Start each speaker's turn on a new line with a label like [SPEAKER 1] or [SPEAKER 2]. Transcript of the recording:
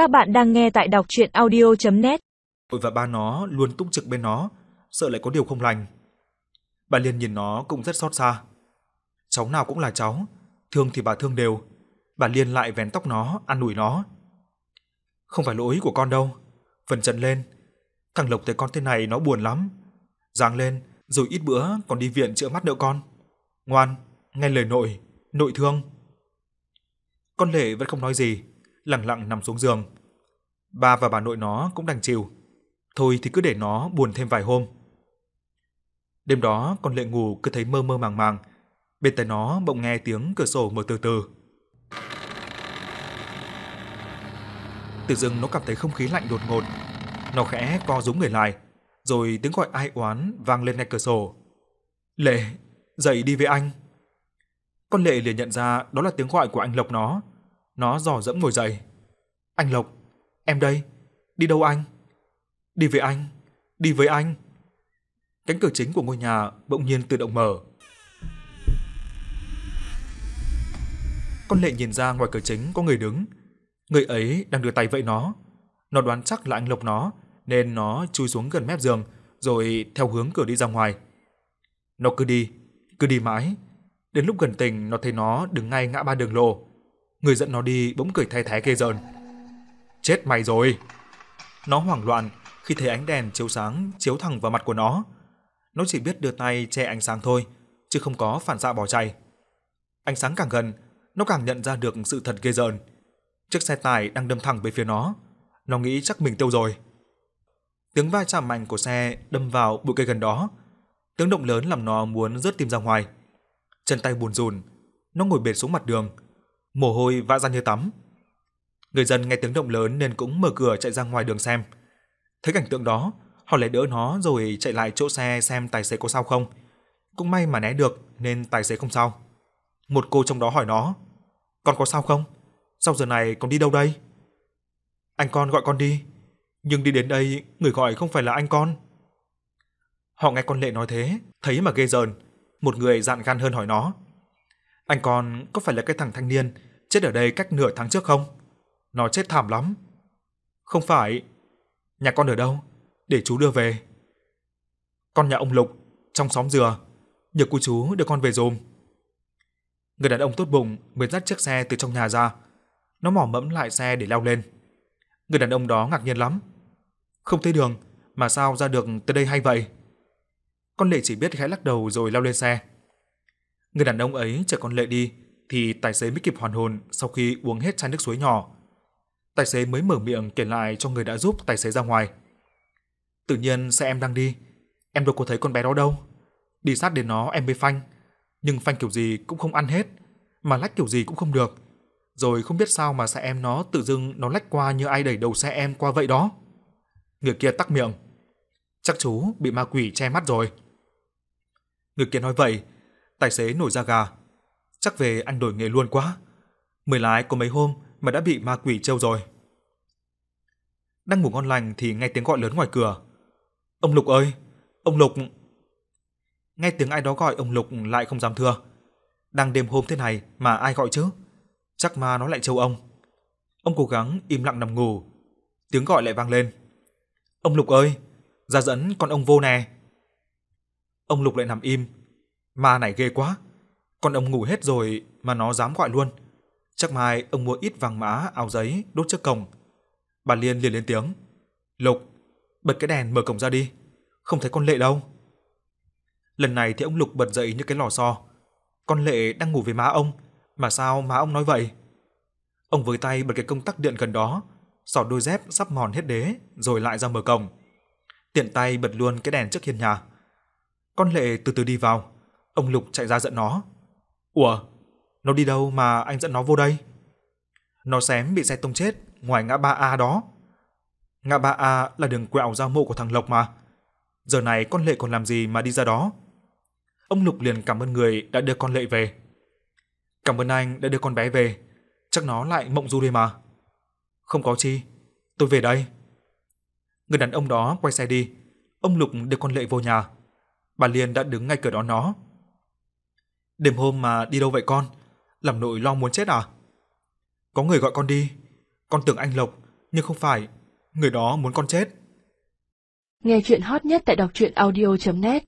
[SPEAKER 1] Các bạn đang nghe tại đọc audio net
[SPEAKER 2] Nội và ba nó luôn túc trực bên nó, sợ lại có điều không lành. Bà Liên nhìn nó cũng rất xót xa. Cháu nào cũng là cháu, thương thì bà thương đều. Bà Liên lại vén tóc nó, ăn ủi nó. Không phải lỗi của con đâu, phần trần lên. Thằng Lộc thấy con thế này nó buồn lắm. Giáng lên, rồi ít bữa còn đi viện chữa mắt nữa con. Ngoan, nghe lời nội, nội thương. Con Lệ vẫn không nói gì, lặng lặng nằm xuống giường. Ba và bà nội nó cũng đành chịu. Thôi thì cứ để nó buồn thêm vài hôm. Đêm đó con Lệ ngủ cứ thấy mơ mơ màng màng. Bên tai nó bỗng nghe tiếng cửa sổ mở từ từ. Tự dưng nó cảm thấy không khí lạnh đột ngột. Nó khẽ co rúm người lại, rồi tiếng gọi ai oán vang lên ngay cửa sổ. Lệ, dậy đi với anh. Con Lệ liền nhận ra đó là tiếng gọi của anh Lộc nó. Nó dò dẫm ngồi dậy. Anh Lộc, em đây, đi đâu anh? Đi với anh, đi với anh. Cánh cửa chính của ngôi nhà bỗng nhiên tự động mở. Con Lệ nhìn ra ngoài cửa chính có người đứng. Người ấy đang đưa tay vẫy nó. Nó đoán chắc là anh Lộc nó, nên nó chui xuống gần mép giường rồi theo hướng cửa đi ra ngoài. Nó cứ đi, cứ đi mãi. Đến lúc gần tỉnh nó thấy nó đứng ngay ngã ba đường lộ. Người dẫn nó đi bỗng cười thay thái ghê rợn. Chết mày rồi. Nó hoảng loạn khi thấy ánh đèn chiếu sáng chiếu thẳng vào mặt của nó. Nó chỉ biết đưa tay che ánh sáng thôi, chứ không có phản xạ bỏ chạy. Ánh sáng càng gần, nó càng nhận ra được sự thật ghê rợn. Chiếc xe tải đang đâm thẳng về phía nó. Nó nghĩ chắc mình tiêu rồi. Tiếng va chạm mạnh của xe đâm vào bụi cây gần đó. Tiếng động lớn làm nó muốn rớt tim ra ngoài. Chân tay buồn rùn, nó ngồi bệt xuống mặt đường, mồ hôi vã ra như tắm. Người dân nghe tiếng động lớn nên cũng mở cửa chạy ra ngoài đường xem. Thấy cảnh tượng đó, họ lại đỡ nó rồi chạy lại chỗ xe xem tài xế có sao không. Cũng may mà né được nên tài xế không sao. Một cô trong đó hỏi nó, con có sao không? Sau giờ này con đi đâu đây? Anh con gọi con đi, nhưng đi đến đây người gọi không phải là anh con. Họ nghe con Lệ nói thế, thấy mà ghê rợn, một người dạn gan hơn hỏi nó. Anh con có phải là cái thằng thanh niên chết ở đây cách nửa tháng trước không? Nó chết thảm lắm. Không phải. Nhà con ở đâu? Để chú đưa về. Con nhà ông Lục, trong xóm dừa. Nhờ cô chú đưa con về dùm. Người đàn ông tốt bụng mới dắt chiếc xe từ trong nhà ra. Nó mò mẫm lại xe để leo lên. Người đàn ông đó ngạc nhiên lắm. Không thấy đường, mà sao ra được tới đây hay vậy? Con Lệ chỉ biết khẽ lắc đầu rồi leo lên xe. Người đàn ông ấy chở con Lệ đi thì tài xế mới kịp hoàn hồn sau khi uống hết chai nước suối nhỏ. Tài xế mới mở miệng kể lại cho người đã giúp tài xế ra ngoài. Tự nhiên xe em đang đi, em đâu có thấy con bé đó đâu. Đi sát đến nó em mới phanh, nhưng phanh kiểu gì cũng không ăn hết, mà lách kiểu gì cũng không được. Rồi không biết sao mà xe em nó tự dưng nó lách qua như ai đẩy đầu xe em qua vậy đó. Người kia tắc miệng. Chắc chú bị ma quỷ che mắt rồi. Người kia nói vậy, tài xế nổi da gà. Chắc về ăn đổi nghề luôn quá. Mới lái có mấy hôm mà đã bị ma quỷ trêu rồi. Đang ngủ ngon lành thì nghe tiếng gọi lớn ngoài cửa. Ông Lục ơi, ông Lục. Nghe tiếng ai đó gọi ông Lục lại không dám thưa. Đang đêm hôm thế này mà ai gọi chứ? Chắc ma nó lại trêu ông. Ông cố gắng im lặng nằm ngủ. Tiếng gọi lại vang lên. Ông Lục ơi, ra dẫn con ông vô nè. Ông Lục lại nằm im. Ma này ghê quá. Con ông ngủ hết rồi mà nó dám gọi luôn. Chắc mai ông mua ít vàng mã áo giấy đốt trước cổng. Bà Liên liền lên tiếng. Lục, bật cái đèn mở cổng ra đi. Không thấy con Lệ đâu. Lần này thì ông Lục bật dậy như cái lò xo. Con Lệ đang ngủ với má ông. Mà sao má ông nói vậy? Ông với tay bật cái công tắc điện gần đó, sỏ đôi dép sắp mòn hết đế rồi lại ra mở cổng. Tiện tay bật luôn cái đèn trước hiên nhà. Con Lệ từ từ đi vào, ông Lục chạy ra giận nó. "Ủa, nó đi đâu mà anh dẫn nó vô đây?" Nó xém bị xe tông chết ngoài ngã ba A đó. Ngã ba A là đường quẹo ra mộ của thằng Lộc mà. Giờ này con Lệ còn làm gì mà đi ra đó? Ông Lục liền cảm ơn người đã đưa con Lệ về. Cảm ơn anh đã đưa con bé về, chắc nó lại mộng du đây mà. Không có chi, tôi về đây. Người đàn ông đó quay xe đi, ông Lục đưa con Lệ vô nhà. Bà Liên đã đứng ngay cửa đón nó. Đêm hôm mà đi đâu vậy con? Làm nội lo muốn chết à? Có người gọi con đi, con tưởng anh Lộc, nhưng không phải, người đó muốn con chết.
[SPEAKER 3] Nghe chuyện hot nhất tại đọc truyện audio.net